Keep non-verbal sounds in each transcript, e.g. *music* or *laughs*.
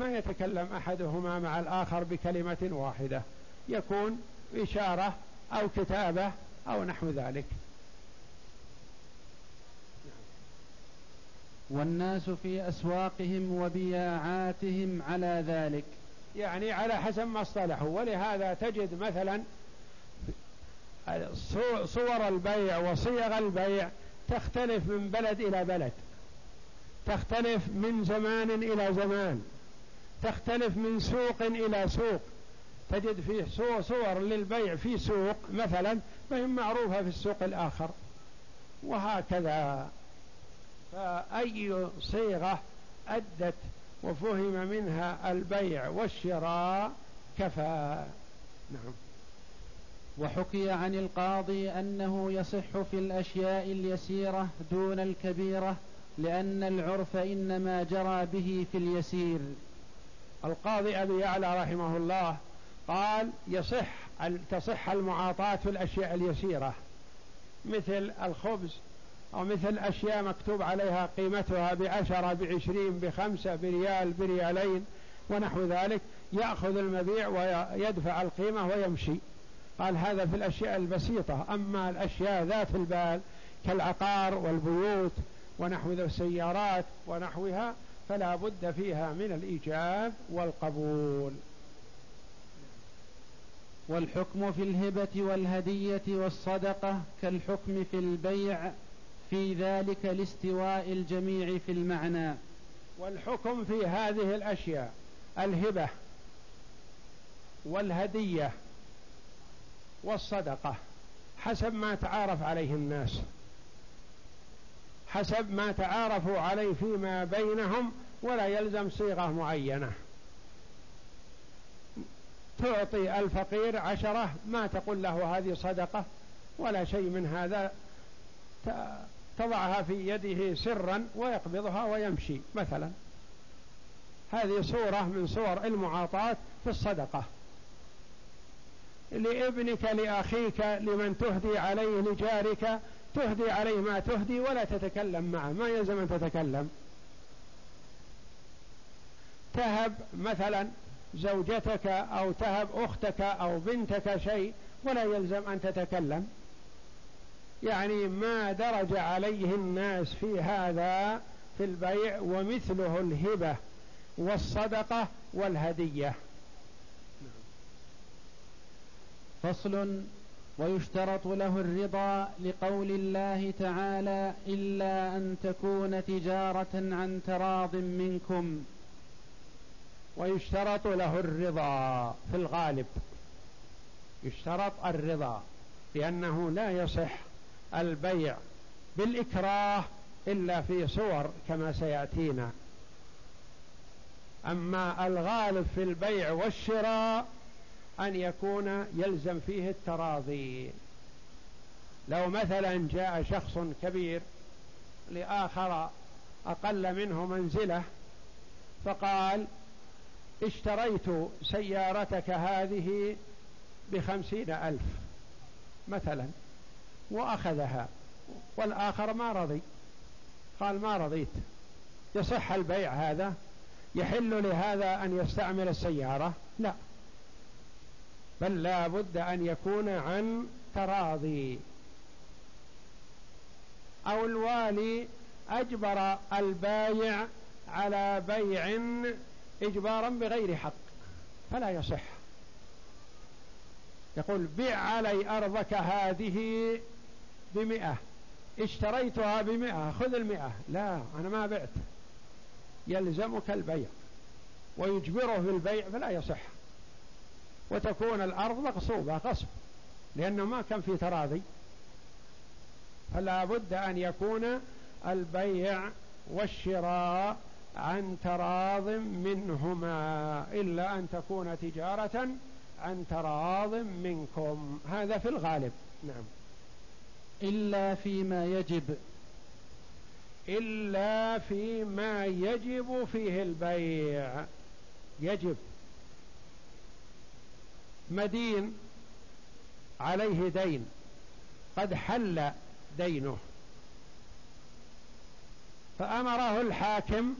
ما يتكلم أحدهما مع الآخر بكلمة واحدة. يكون إشارة أو كتابة أو نحو ذلك. والناس في أسواقهم وبياعاتهم على ذلك. يعني على حسب ما اصطلحوا. ولهذا تجد مثلا صور البيع وصيغ البيع تختلف من بلد إلى بلد. تختلف من زمان إلى زمان. تختلف من سوق إلى سوق. تجد فيه صور للبيع في سوق مثلا ما معروفة في السوق الآخر. وهكذا. فأي صيغة أدت وفهم منها البيع والشراء كفى. نعم. وحكي عن القاضي أنه يصح في الأشياء اليسيرة دون الكبيرة لأن العرف إنما جرى به في اليسير. القاضي أبي يعلى رحمه الله قال يصح تصح المعاطاة في الأشياء اليسيرة مثل الخبز أو مثل أشياء مكتوب عليها قيمتها بعشرة بعشرين بخمسة بريال بريالين ونحو ذلك يأخذ المبيع ويدفع القيمة ويمشي. قال هذا في الأشياء البسيطة أما الأشياء ذات البال كالعقار والبيوت ونحو السيارات ونحوها فلا بد فيها من الإيجاب والقبول. والحكم في الهبة والهدية والصدقة كالحكم في البيع في ذلك لاستواء الجميع في المعنى. والحكم في هذه الأشياء الهبة والهدية والصدقة حسب ما تعارف عليه الناس. حسب ما تعارفوا عليه فيما بينهم ولا يلزم صيغة معينة. تعطي الفقير عشرة ما تقول له هذه صدقة ولا شيء من هذا. تضعها في يده سرا ويقبضها ويمشي مثلا. هذه صورة من صور المعاطاة في الصدقة. لابنك لأخيك لمن تهدي عليه لجارك تهدي عليه ما تهدي ولا تتكلم معه. ما يلزم أن تتكلم؟ تهب مثلا زوجتك أو تهب أختك أو بنتك شيء ولا يلزم أن تتكلم. يعني ما درج عليه الناس في هذا في البيع ومثله الهبة والصدقة والهدية. فصل ويشترط له الرضا لقول الله تعالى إلا أن تكون تجارة عن تراض منكم. ويشترط له الرضا في الغالب. يشترط الرضا لأنه لا يصح البيع بالإكراه إلا في صور كما سيأتينا. أما الغالب في البيع والشراء أن يكون يلزم فيه التراضي. لو مثلا جاء شخص كبير لآخر أقل منه منزلة فقال اشتريت سيارتك هذه بخمسين ألف مثلا وأخذها والآخر ما رضي. قال ما رضيت. يصح البيع هذا؟ يحل لهذا أن يستعمل السيارة؟ لا. بل لا بد أن يكون عن تراضي. أو الوالي أجبر البايع على بيع إجبارا بغير حق فلا يصح. يقول بيع علي أرضك هذه بمئة اشتريتها بمئة خذ المئة. لا أنا ما بعت. يلزمك البيع ويجبره في البيع فلا يصح. وتكون الأرض مغصوبة غصب لأنه ما كان في تراضي. فلا بد أن يكون البيع والشراء عن تراض منهما إلا أن تكون تجارة عن تراض منكم. هذا في الغالب. نعم. إلا فيما يجب. إلا فيما يجب فيه البيع. يجب. مدين عليه دين قد حل دينه. فأمره الحاكم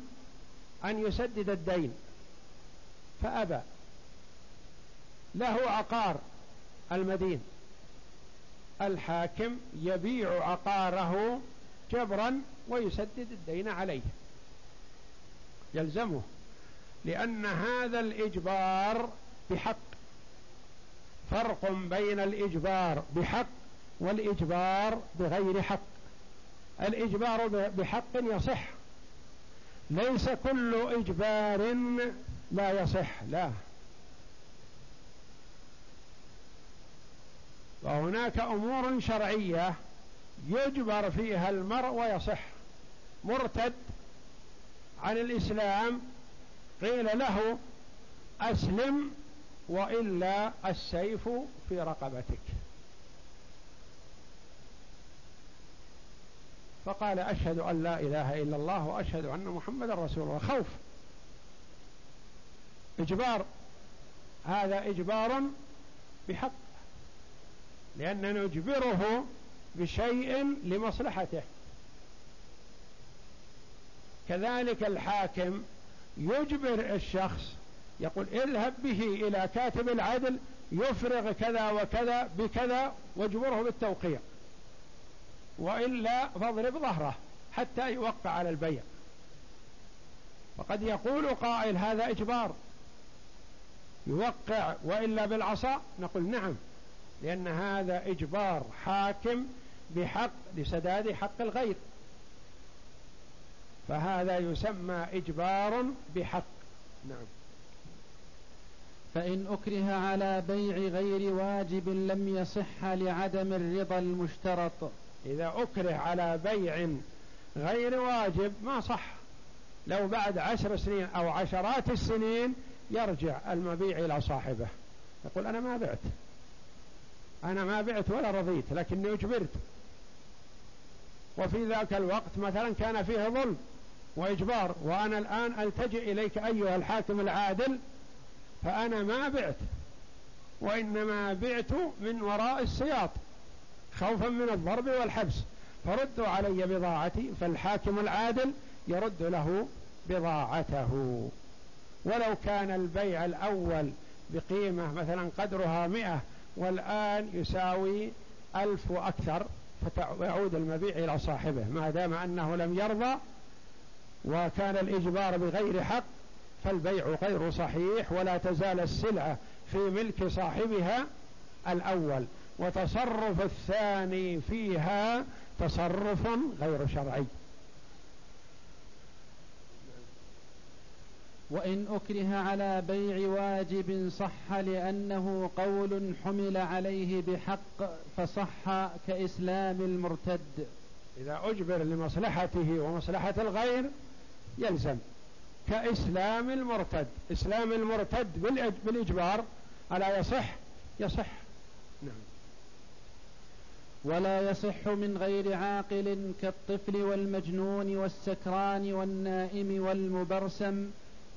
أن يسدد الدين فأبى. له عقار المدين. الحاكم يبيع عقاره جبرا ويسدد الدين عليه. يلزمه لأن هذا الإجبار بحق. فرق بين الإجبار بحق والإجبار بغير حق. الإجبار بحق يصح ليس كل إجبار لا يصح لا. وهناك أمور شرعية يجبر فيها المرء ويصح. مرتد عن الإسلام قيل له أسلم وإلا السيف في رقبتك. فقال أشهد أن لا إله إلا الله وأشهد أن محمد رسول الله. خوف. إجبار. هذا إجبار بحق. لأننا نجبره بشيء لمصلحته. كذلك الحاكم يجبر الشخص يقول اذهب به إلى كاتب العدل يفرغ كذا وكذا بكذا واجبره بالتوقيع. وإلا فاضرب ظهره حتى يوقع على البيع. وقد يقول قائل هذا إجبار. يوقع وإلا بالعصا؟ نقول نعم لأن هذا إجبار حاكم بحق لسداد حق الغير. فهذا يسمى إجبار بحق. نعم. فإن أكره على بيع غير واجب لم يصح لعدم الرضا المشترط. إذا أكره على بيع غير واجب ما صح. لو بعد عشر سنين أو عشرات السنين يرجع المبيع إلى صاحبه. يقول أنا ما بعت. أنا ما بعت ولا رضيت لكني أجبرت. وفي ذاك الوقت مثلا كان فيه ظلم وإجبار وأنا الآن ألتجئ إليك أيها الحاكم العادل فأنا ما بعت وإنما بعت من وراء السياط خوفا من الضرب والحبس. فردوا علي بضاعتي فالحاكم العادل يرد له بضاعته. ولو كان البيع الأول بقيمة مثلا قدرها مئة والآن يساوي ألف وأكثر فيعود المبيع إلى صاحبه. ما دام أنه لم يرضى وكان الإجبار بغير حق فالبيع غير صحيح ولا تزال السلعة في ملك صاحبها الأول. وتصرف الثاني فيها تصرف غير شرعي. وإن أكره على بيع واجب صح لأنه قول حمل عليه بحق فصح كإسلام المرتد. إذا أجبر لمصلحته ومصلحة الغير يلزم. كإسلام المرتد. إسلام المرتد بالإجبار ألا يصح؟ يصح. نعم. ولا يصح من غير عاقل كالطفل والمجنون والسكران والنائم والمبرسم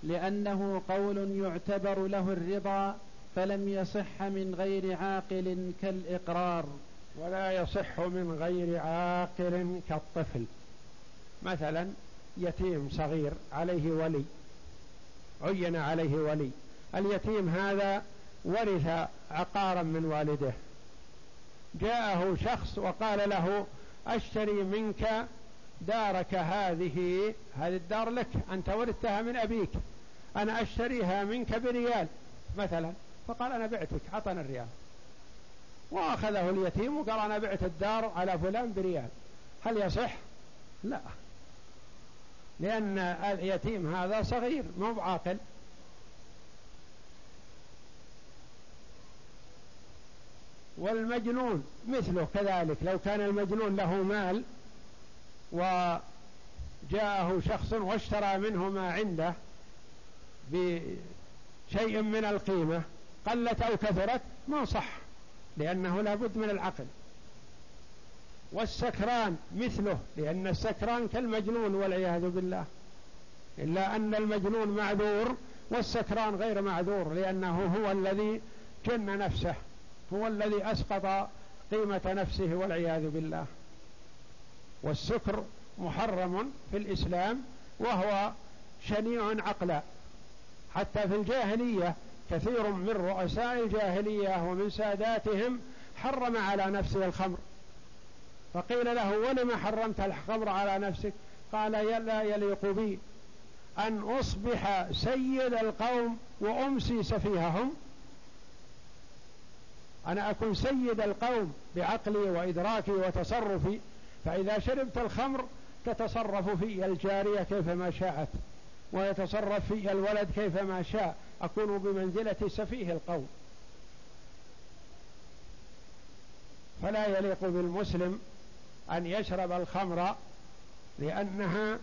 لأنه قول يعتبر له الرضا فلم يصح من غير عاقل كالإقرار. ولا يصح من غير عاقل كالطفل. مثلا يتيم صغير عليه ولي عين عليه ولي. اليتيم هذا ورث عقارا من والده. جاءه شخص وقال له أشتري منك دارك هذه هذه الدار لك أنت ورثتها من أبيك. أنا أشتريها منك بريال. مثلا فقال أنا بعتك عطنا الريال. وأخذه اليتيم وقال أنا بعت الدار على فلان بريال. هل يصح؟ لا. لأن اليتيم هذا صغير مو بعاقل. والمجنون مثله كذلك لو كان المجنون له مال وجاءه شخص واشترى منه ما عنده بشيء من القيمة قلت أو كثرت ما صح لأنه لابد من العقل. والسكران مثله لأن السكران كالمجنون والعياذ بالله. إلا أن المجنون معذور والسكران غير معذور لأنه هو الذي جن نفسه هو الذي أسقط قيمة نفسه والعياذ بالله. والسكر محرم في الإسلام وهو شنيع عقلا حتى في الجاهلية كثير من رؤساء الجاهلية ومن ساداتهم حرم على نفسه الخمر. فقيل له ولم حرمت الخمر على نفسك؟ قال لا يليق بي أن أصبح سيد القوم وأمسي سفيههم. أنا أكون سيد القوم بعقلي وإدراكي وتصرفي فإذا شربت الخمر تتصرف في الجارية كيفما شاءت ويتصرف في الولد كيفما شاء. أكون بمنزلة سفيه القوم. فلا يليق بالمسلم أن يشرب الخمر لأنها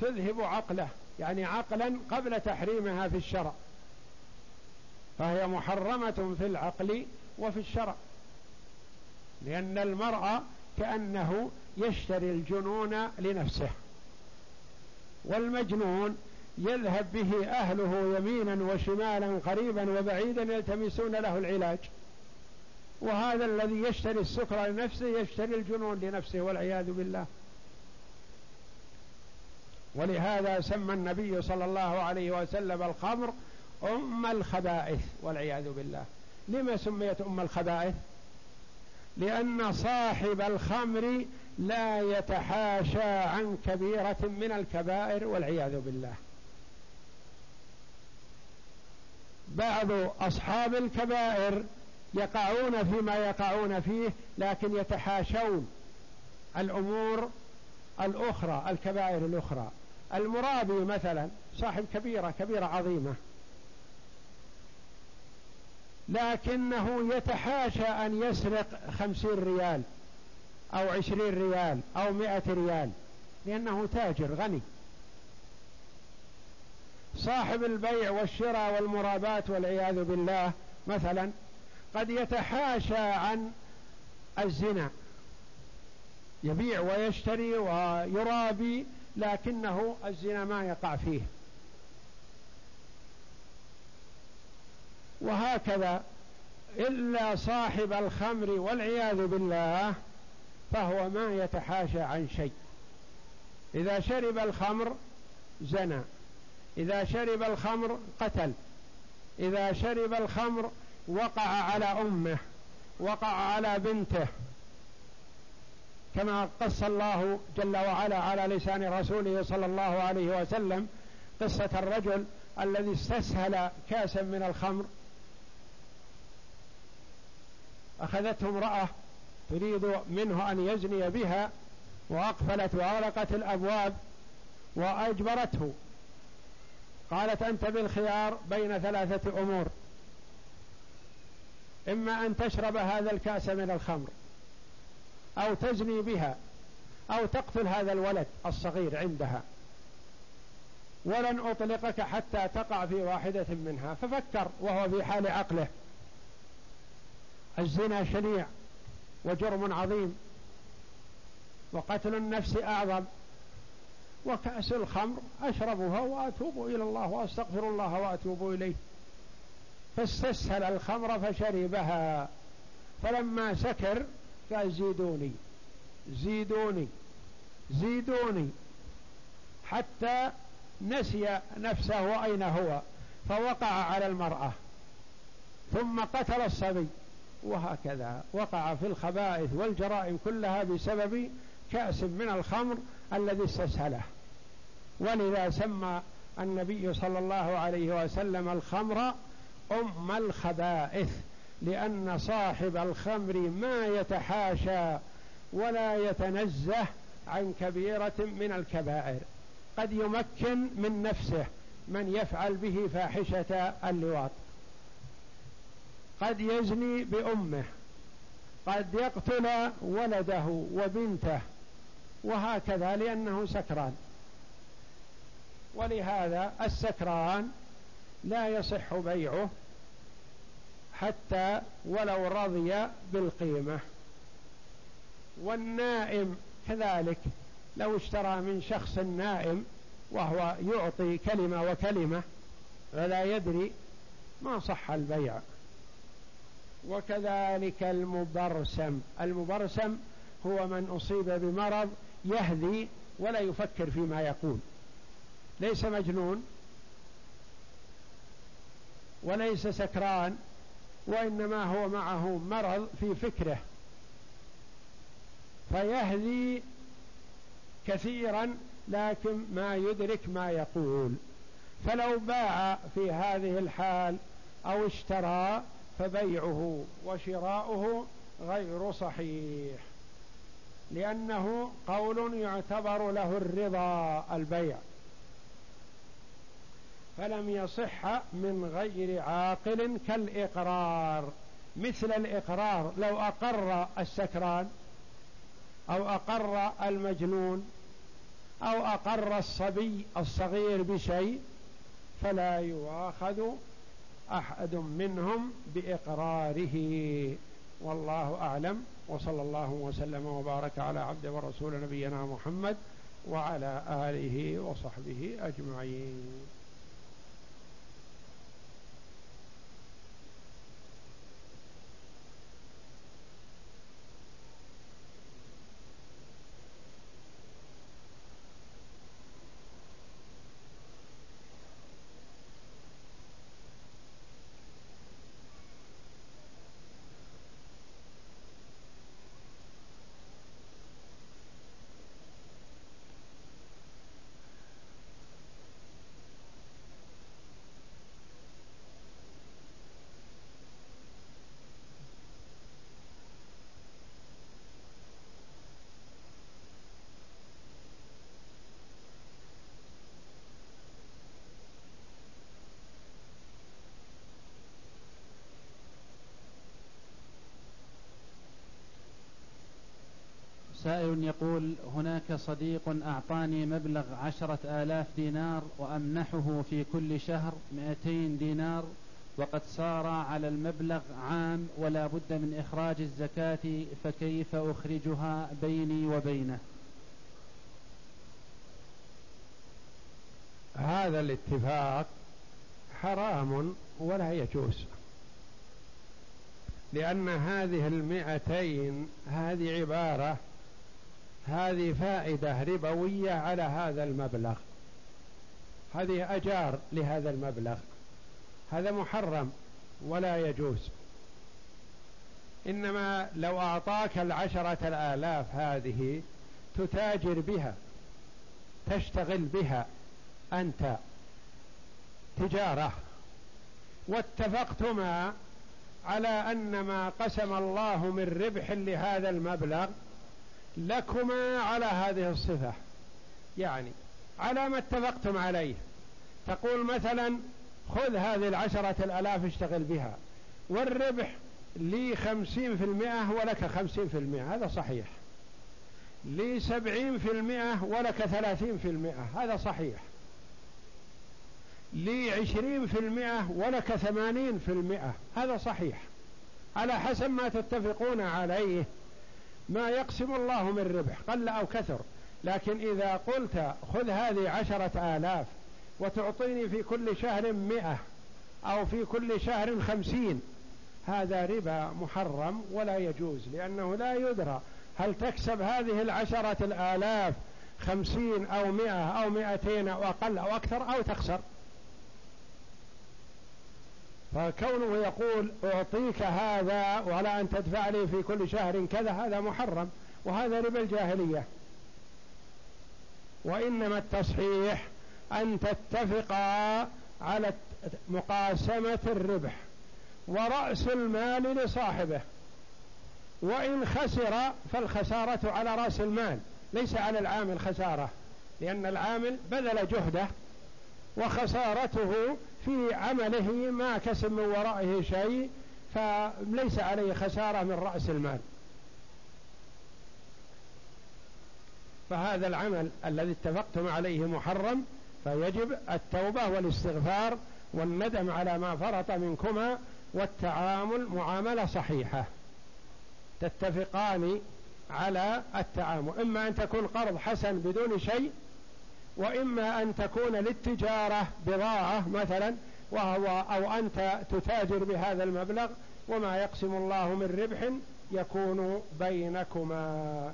تذهب عقله يعني عقلا قبل تحريمها في الشرع. فهي محرمة في العقل وفي الشرع. لأن المرأة كأنه يشتري الجنون لنفسه. والمجنون يذهب به أهله يمينا وشمالا قريبا وبعيدا يلتمسون له العلاج. وهذا الذي يشتري السكر لنفسه يشتري الجنون لنفسه والعياذ بالله. ولهذا سمى النبي صلى الله عليه وسلم الخمر أم الخبائث والعياذ بالله. لما سميت أم الخبائث؟ لأن صاحب الخمر لا يتحاشى عن كبيرة من الكبائر والعياذ بالله. بعض أصحاب الكبائر يقعون فيما يقعون فيه لكن يتحاشون الأمور الأخرى الكبائر الأخرى. المرابي مثلا صاحب كبيرة كبيرة عظيمة. لكنه يتحاشى أن يسرق خمسين ريال أو عشرين ريال أو مئة ريال لأنه تاجر غني. صاحب البيع والشراء والمرابات والعياذ بالله مثلا قد يتحاشى عن الزنا. يبيع ويشتري ويرابي لكنه الزنا ما يقع فيه. وهكذا إلا صاحب الخمر والعياذ بالله فهو ما يتحاشى عن شيء. إذا شرب الخمر زنى إذا شرب الخمر قتل إذا شرب الخمر وقع على أمه وقع على بنته كما قص الله جل وعلا على لسان رسوله صلى الله عليه وسلم قصة الرجل الذي استسهل كاسا من الخمر. أخذته امرأة تريد منه أن يزني بها وأقفلت وأغلقت الأبواب وأجبرته. قالت أنت بالخيار بين ثلاثة أمور. إما أن تشرب هذا الكأس من الخمر أو تزني بها أو تقتل هذا الولد الصغير عندها. ولن أطلقك حتى تقع في واحدة منها. ففكر وهو في حال عقله. الزنا شنيع وجرم عظيم وقتل النفس أعظم. وكأس الخمر أشربها وأتوب إلى الله وأستغفر الله وأتوب إليه. فاستسهل الخمر فشربها. فلما سكر قال زيدوني زيدوني زيدوني. حتى نسي نفسه أين هو فوقع على المرأة. ثم قتل الصبي وهكذا وقع في الخبائث والجرائم كلها بسبب كأس من الخمر الذي استسهله. ولذا سمى النبي صلى الله عليه وسلم الخمر أم الخبائث؟ لأن صاحب الخمر ما يتحاشى ولا يتنزه عن كبيرة من الكبائر. قد يمكن من نفسه من يفعل به فاحشة اللواط. قد يزني بأمه. قد يقتل ولده وبنته. وهكذا لأنه سكران. ولهذا السكران لا يصح بيعه حتى ولو رضي بالقيمة. والنائم كذلك لو اشترى من شخص نائم وهو يعطي كلمة وكلمة ولا يدري ما صح البيع. وكذلك المبرسم المبرسم هو من أصيب بمرض يهذي ولا يفكر فيما يقول. ليس مجنون وليس سكران وإنما هو معه مرض في فكره. فيهذي كثيرا لكن ما يدرك ما يقول. فلو باع في هذه الحال أو اشترى فبيعه وشراؤه غير صحيح لأنه قول يعتبر له الرضا البيع. فلم يصح من غير عاقل كالإقرار. مثل الإقرار لو أقر السكران أو أقر المجنون أو أقر الصبي الصغير بشيء فلا يؤاخذ أحد منهم بإقراره. والله أعلم. وصلى الله وسلم وبارك على عبد ورسول نبينا محمد وعلى آله وصحبه أجمعين. سائل يقول هناك صديق أعطاني مبلغ عشرة آلاف دينار وأمنحه في كل شهر مئتين دينار وقد صار على المبلغ عام ولا بد من إخراج الزكاة فكيف أخرجها بيني وبينه؟ هذا الاتفاق حرام ولا يجوز لأن هذه المئتين هذه عبارة هذه فائدة ربوية على هذا المبلغ. هذه أجار لهذا المبلغ. هذا محرم ولا يجوز. إنما لو أعطاك العشرة الآلاف هذه تتاجر بها تشتغل بها أنت تجارة. واتفقتما على أن ما قسم الله من ربح لهذا المبلغ لكما على هذه الصفة. يعني على ما اتفقتم عليه. تقول مثلا خذ هذه العشرة الألاف اشتغل بها. والربح لي خمسين في المئة ولك خمسين في المئة. هذا صحيح. لي سبعين في المئة ولك ثلاثين في المئة. هذا صحيح. لي عشرين في المئة ولك ثمانين في المئة. هذا صحيح. على حسب ما تتفقون عليه. ما يقسم الله من ربح قل أو كثر. لكن إذا قلت خذ هذه عشرة آلاف وتعطيني في كل شهر مئة أو في كل شهر خمسين هذا ربا محرم ولا يجوز لأنه لا يدرى هل تكسب هذه العشرة الآلاف خمسين أو مئة أو مئتين أو أقل أو أكثر أو تخسر. فكونه يقول أعطيك هذا ولا أن تدفع لي في كل شهر كذا هذا محرم. وهذا ربا الجاهلية. وإنما التصحيح أن تتفقا على مقاسمة الربح ورأس المال لصاحبه. وإن خسر فالخسارة على رأس المال ليس على العامل خسارة لأن العامل بذل جهده وخسارته في عمله ما كسب من ورائه شيء فليس عليه خسارة من رأس المال. فهذا العمل الذي اتفقتم عليه محرم فيجب التوبة والاستغفار والندم على ما فرط منكما والتعامل معاملة صحيحة. تتفقان على التعامل. إما أن تكون قرض حسن بدون شيء وإما أن تكون للتجارة بضاعة مثلا وهو أو أنت تتاجر بهذا المبلغ وما يقسم الله من ربح يكون بينكما.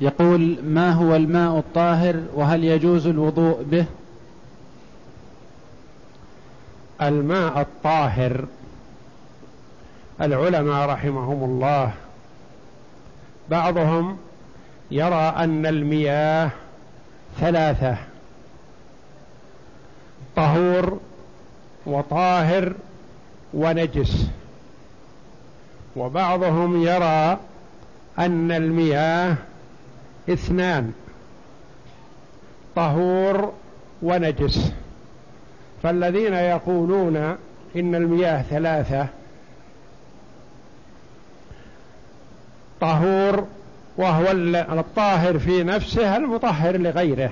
يقول ما هو الماء الطاهر وهل يجوز الوضوء به؟ الماء الطاهر. العلماء رحمهم الله بعضهم يرى أن المياه ثلاثة طهور وطاهر ونجس. وبعضهم يرى أن المياه اثنان طهور ونجس. فالذين يقولون إن المياه ثلاثة طهور وهو الطاهر في نفسه المطهر لغيره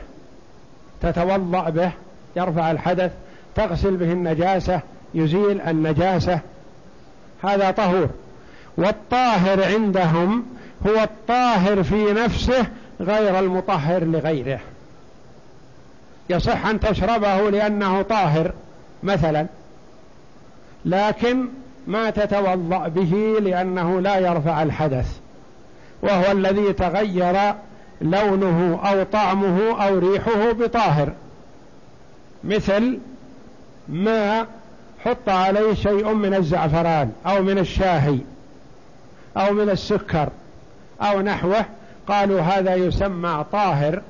تتوضأ به يرفع الحدث تغسل به النجاسة يزيل النجاسة. هذا طهور. والطاهر عندهم هو الطاهر في نفسه غير المطهر لغيره. يصح أن تشربه لأنه طاهر مثلا. لكن ما تتوضأ به لأنه لا يرفع الحدث. وهو الذي تغير لونه أو طعمه أو ريحه بطاهر. مثل ما حط عليه شيء من الزعفران أو من الشاهي أو من السكر أو نحوه قالوا هذا يسمى طاهر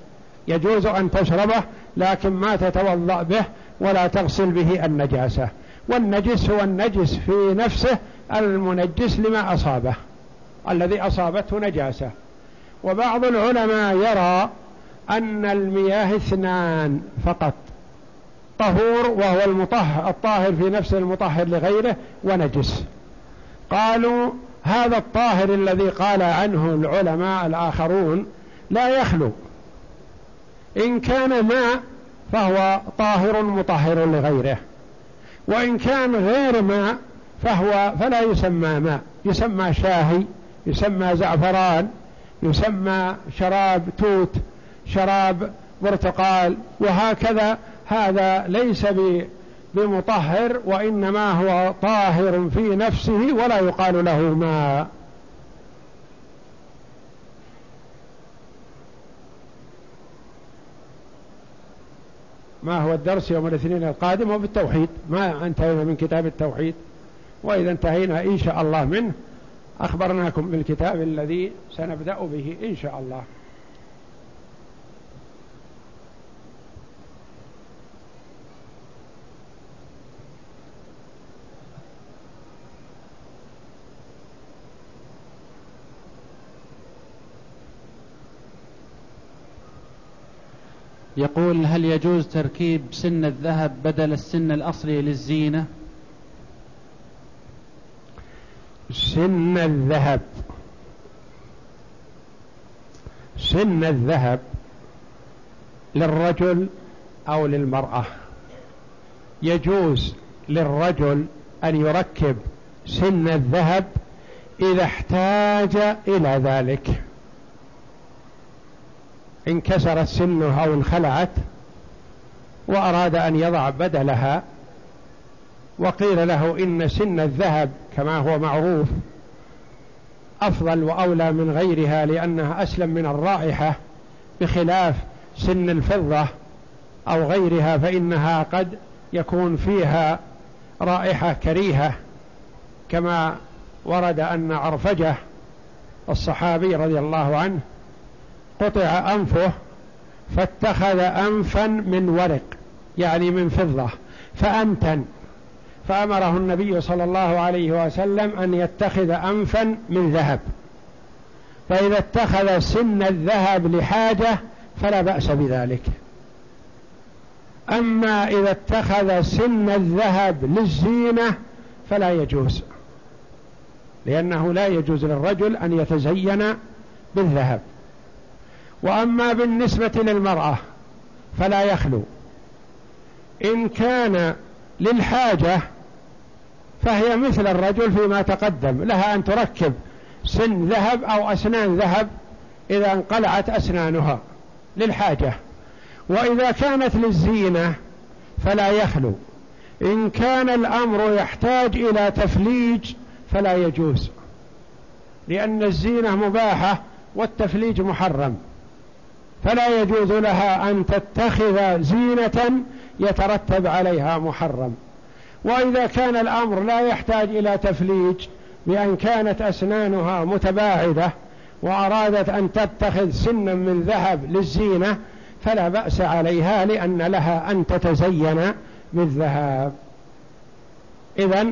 يجوز أن تشربه لكن ما تتوضأ به ولا تغسل به النجاسة. والنجس هو النجس في نفسه المنجس لما أصابه الذي أصابته نجاسة. وبعض العلماء يرى أن المياه اثنان فقط طهور وهو المطهر الطاهر في نفسه المطهر لغيره ونجس. قالوا هذا الطاهر الذي قال عنه العلماء الآخرون لا يخلو. إن كان ماء فهو طاهر مطهر لغيره. وإن كان غير ماء فهو فلا يسمى ماء يسمى شاهي يسمى زعفران يسمى شراب توت شراب برتقال وهكذا. هذا ليس بمطهر وإنما هو طاهر في نفسه ولا يقال له ماء. ما هو الدرس يوم الاثنين القادم هو بالتوحيد ما انتهينا من كتاب التوحيد. وإذا انتهينا إن شاء الله منه أخبرناكم بالكتاب الذي سنبدأ به إن شاء الله. يقول هل يجوز تركيب سن الذهب بدل السن الأصلي للزينة؟ سن الذهب. سن الذهب للرجل أو للمرأة. يجوز للرجل أن يركب سن الذهب إذا احتاج إلى ذلك. انكسرت سنه أو انخلعت وأراد أن يضع بدلها وقيل له إن سن الذهب كما هو معروف أفضل وأولى من غيرها لأنها أسلم من الرائحة بخلاف سن الفضة أو غيرها فإنها قد يكون فيها رائحة كريهة كما ورد أن عرفجة الصحابي رضي الله عنه قطع أنفه فاتخذ أنفا من ورق يعني من فضة فأنتن. فأمره النبي صلى الله عليه وسلم أن يتخذ أنفا من ذهب. فإذا اتخذ سن الذهب لحاجة فلا بأس بذلك. أما إذا اتخذ سن الذهب للزينة فلا يجوز لأنه لا يجوز للرجل أن يتزين بالذهب. وأما بالنسبة للمرأة فلا يخلو. إن كان للحاجة فهي مثل الرجل فيما تقدم لها أن تركب سن ذهب أو أسنان ذهب إذا انقلعت أسنانها للحاجة. وإذا كانت للزينة فلا يخلو. إن كان الأمر يحتاج إلى تفليج فلا يجوز لأن الزينة مباحة والتفليج محرم. فلا يجوز لها أن تتخذ زينة يترتب عليها محرم. وإذا كان الأمر لا يحتاج إلى تفليج بأن كانت أسنانها متباعدة وأرادت أن تتخذ سنا من ذهب للزينة فلا بأس عليها لأن لها أن تتزين بالذهب. إذا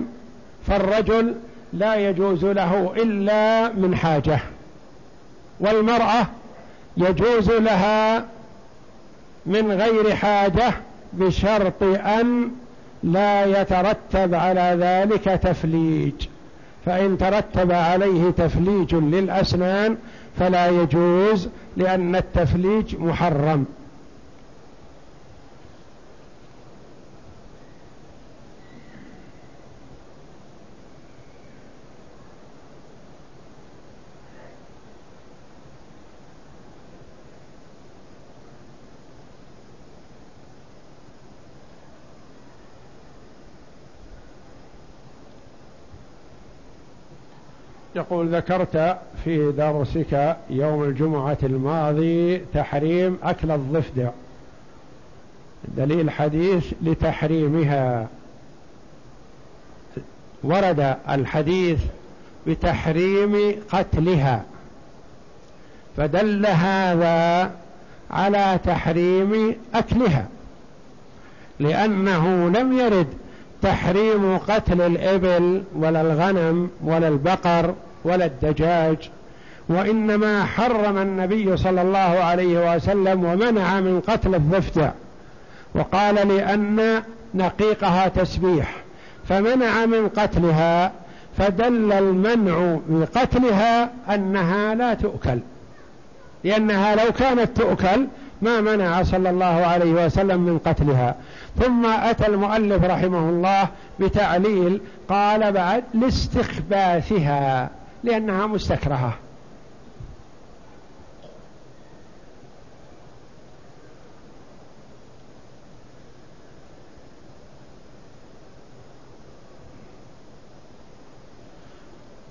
فالرجل لا يجوز له إلا من حاجة والمرأة يجوز لها من غير حاجة بشرط أن لا يترتب على ذلك تفليج. فإن ترتب عليه تفليج للأسنان فلا يجوز لأن التفليج محرم. يقول ذكرت في درسك يوم الجمعة الماضي تحريم أكل الضفدع. دليل حديث لتحريمها. ورد الحديث بتحريم قتلها. فدل هذا على تحريم أكلها. لأنه لم يرد تحريم قتل الإبل ولا الغنم ولا البقر ولا الدجاج وإنما حرم النبي صلى الله عليه وسلم ومنع من قتل الضفدع. وقال لأن نقيقها تسبيح فمنع من قتلها فدل المنع بقتلها أنها لا تؤكل. لأنها لو كانت تؤكل ما منع صلى الله عليه وسلم من قتلها. ثم أتى المؤلف رحمه الله بتعليل قال بعد لاستخباثها لأنها مستكرهة.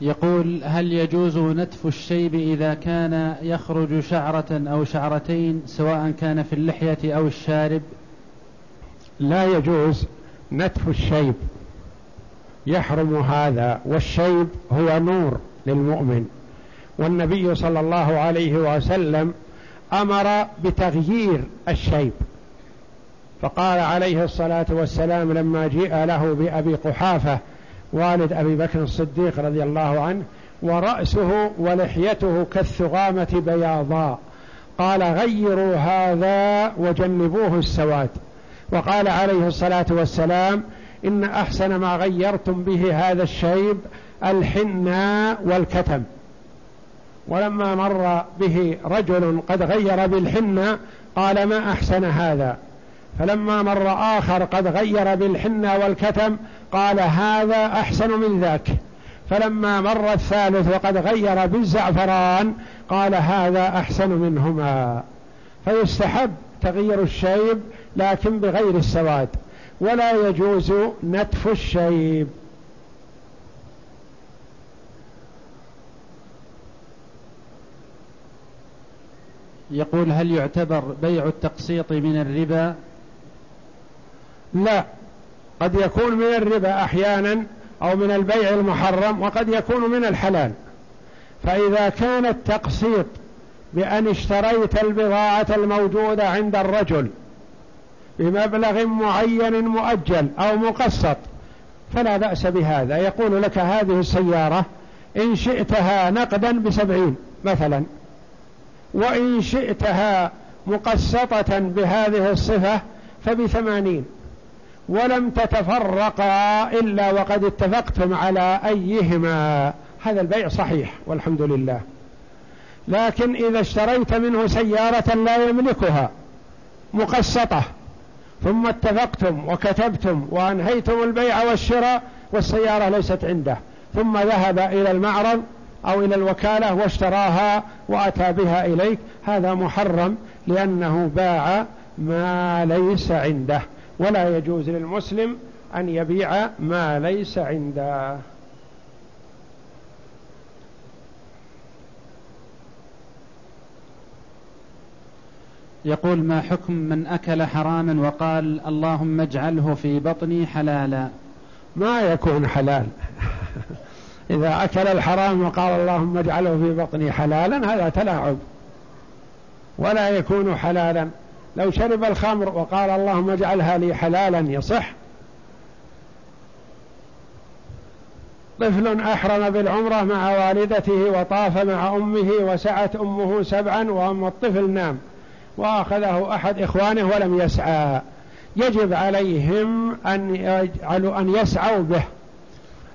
يقول هل يجوز نتف الشيب إذا كان يخرج شعرة أو شعرتين سواء كان في اللحية أو الشارب؟ لا يجوز نتف الشيب. يحرم هذا والشيب هو نور للمؤمن. والنبي صلى الله عليه وسلم أمر بتغيير الشيب. فقال عليه الصلاة والسلام لما جيء له بأبي قحافة والد أبي بكر الصديق رضي الله عنه ورأسه ولحيته كالثغامة بياضا. قال غيروا هذا وجنبوه السواد. وقال عليه الصلاة والسلام إن أحسن ما غيرتم به هذا الشيب الحناء والكتم. ولما مر به رجل قد غير بالحنة قال ما أحسن هذا؟ فلما مر آخر قد غير بالحنة والكتم قال هذا أحسن من ذاك. فلما مر الثالث وقد غير بالزعفران قال هذا أحسن منهما. فيستحب تغيير الشيب لكن بغير السواد. ولا يجوز نتف الشيب. يقول هل يعتبر بيع التقسيط من الربا؟ لا. قد يكون من الربا أحيانا أو من البيع المحرم وقد يكون من الحلال. فإذا كان التقسيط بأن اشتريت البضاعة الموجودة عند الرجل بمبلغ معين مؤجل أو مقسط. فلا بأس بهذا. يقول لك هذه السيارة إن شئتها نقدا بسبعين مثلا. وإن شئتها مقسطة بهذه الصفة فبثمانين. ولم تتفرقا إلا وقد اتفقتم على أيهما. هذا البيع صحيح والحمد لله. لكن إذا اشتريت منه سيارة لا يملكها مقسطة. ثم اتفقتم وكتبتم وأنهيتم البيع والشراء والسيارة ليست عنده. ثم ذهب إلى المعرض أو إلى الوكالة واشتراها وأتى بها إليك. هذا محرم لأنه باع ما ليس عنده. ولا يجوز للمسلم أن يبيع ما ليس عنده. يقول ما حكم من أكل حراما وقال اللهم اجعله في بطني حلالا. ما يكون حلال. *laughs* إذا أكل الحرام وقال اللهم اجعله في بطني حلالا هذا تلاعب. ولا يكون حلالا. لو شرب الخمر وقال اللهم اجعلها لي حلالا يصح. طفل أحرم بالعمرة مع والدته وطاف مع أمه وسعت أمه سبعا وأم الطفل نام. وأخذه أحد إخوانه ولم يسعى. يجب عليهم أن يجعلوا أن يسعوا به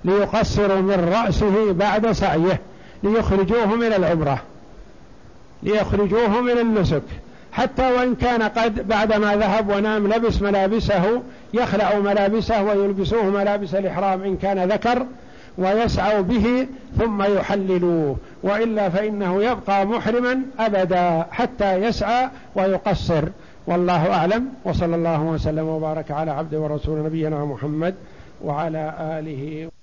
ليقصروا من رأسه بعد سعيه ليخرجوه من العمرة ليخرجوه من النسك. حتى وإن كان قد بعدما ذهب ونام لبس ملابسه يخلع ملابسه ويلبسوه ملابس الإحرام إن كان ذكر ويسعوا به ثم يحللوه وإلا فإنه يبقى محرما أبدا حتى يسعى ويقصر. والله أعلم. وصلى الله وسلم وبارك على عبد ورسول نبينا محمد وعلى آله